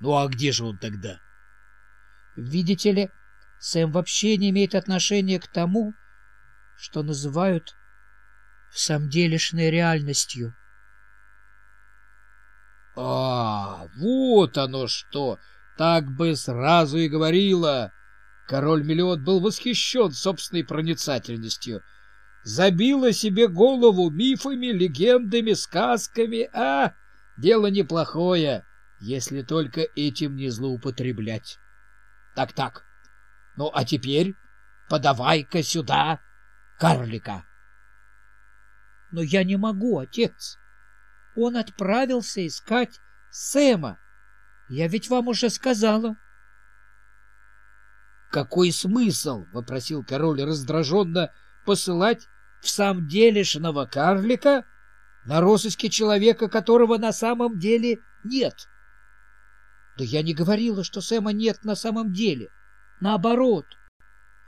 Ну а где же он тогда? Видите ли, Сэм вообще не имеет отношения к тому, что называют в самом делешной реальностью. А, вот оно что! Так бы сразу и говорила. Король Мелиот был восхищен собственной проницательностью. Забила себе голову мифами, легендами, сказками. А, дело неплохое, если только этим не злоупотреблять. Так-так, ну а теперь подавай-ка сюда карлика. Но я не могу, отец. Он отправился искать Сэма. Я ведь вам уже сказала. — Какой смысл, — вопросил король раздраженно, — посылать в самом делешного карлика на розыске человека, которого на самом деле нет? — Да я не говорила, что Сэма нет на самом деле. Наоборот.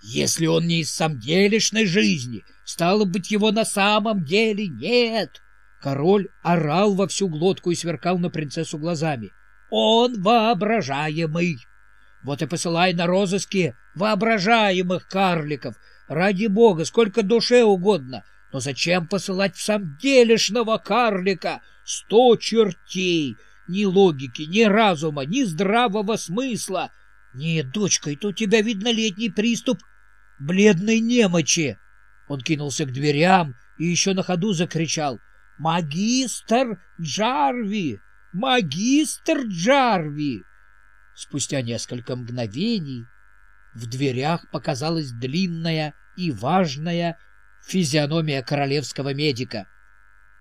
Если он не из самделишной жизни, стало быть, его на самом деле нет. Король орал во всю глотку и сверкал на принцессу глазами. Он воображаемый. Вот и посылай на розыски воображаемых карликов. Ради бога, сколько душе угодно. Но зачем посылать в самом делешного карлика? Сто чертей! Ни логики, ни разума, ни здравого смысла. Нет, дочка, это у тебя, видно, летний приступ бледной немочи. Он кинулся к дверям и еще на ходу закричал. «Магистр Джарви! Магистр Джарви!» Спустя несколько мгновений в дверях показалась длинная и важная физиономия королевского медика.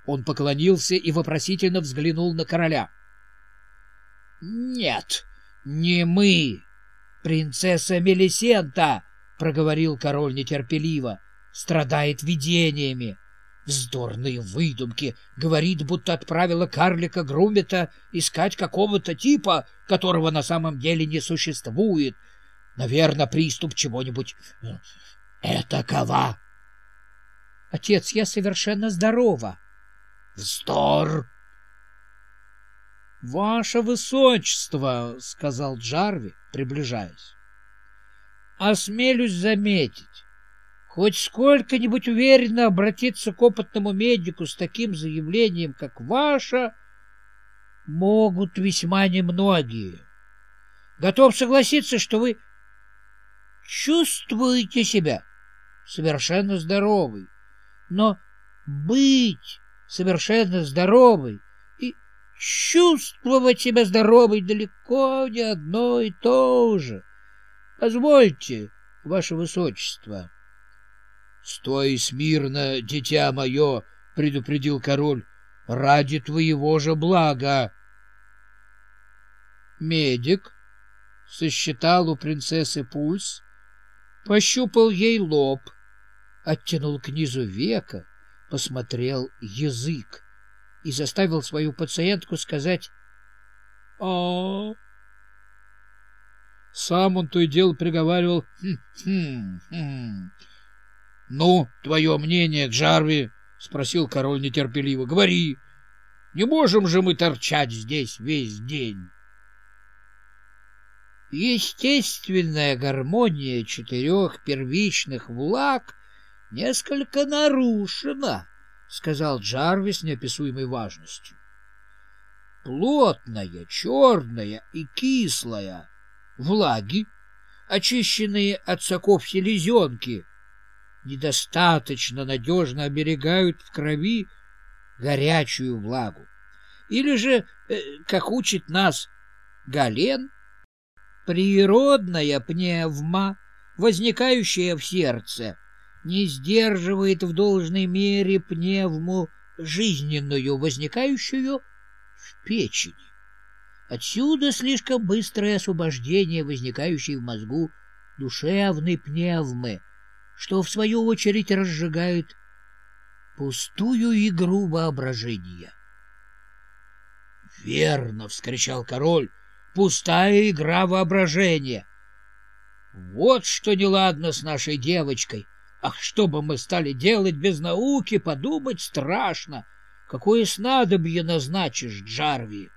Он поклонился и вопросительно взглянул на короля. — Нет, не мы, принцесса Мелисента, — проговорил король нетерпеливо, — страдает видениями. Вздорные выдумки. Говорит, будто отправила карлика Грумета искать какого-то типа, которого на самом деле не существует. Наверное, приступ чего-нибудь э, этакова. — Отец, я совершенно здорова. — Вздор! — Ваше Высочество, — сказал Джарви, приближаясь, — осмелюсь заметить, хоть сколько-нибудь уверенно обратиться к опытному медику с таким заявлением, как ваше, могут весьма немногие. Готов согласиться, что вы чувствуете себя совершенно здоровой, но быть совершенно здоровой чувствовать себя здоровой далеко не одно и то же. Позвольте, ваше высочество, — Стой смирно, дитя мое, — предупредил король, — ради твоего же блага. Медик сосчитал у принцессы пульс, пощупал ей лоб, оттянул к низу века, посмотрел язык и заставил свою пациентку сказать «О». Сам он то и дело приговаривал «Хм-хм-хм». — Ну, твое мнение, Джарви? — спросил король нетерпеливо. — Говори. Не можем же мы торчать здесь весь день. Естественная гармония четырех первичных влаг несколько нарушена, — сказал Джарви с неописуемой важностью. Плотная, черная и кислая влаги, очищенные от соков селезенки, недостаточно надежно оберегают в крови горячую влагу. Или же, э, как учит нас Гален, природная пневма, возникающая в сердце, не сдерживает в должной мере пневму жизненную, возникающую в печени. Отсюда слишком быстрое освобождение, возникающей в мозгу душевной пневмы, что в свою очередь разжигает пустую игру воображения. — Верно! — вскричал король. — Пустая игра воображения! Вот что неладно с нашей девочкой! Ах, что бы мы стали делать без науки, подумать страшно! Какое снадобье назначишь, Джарви?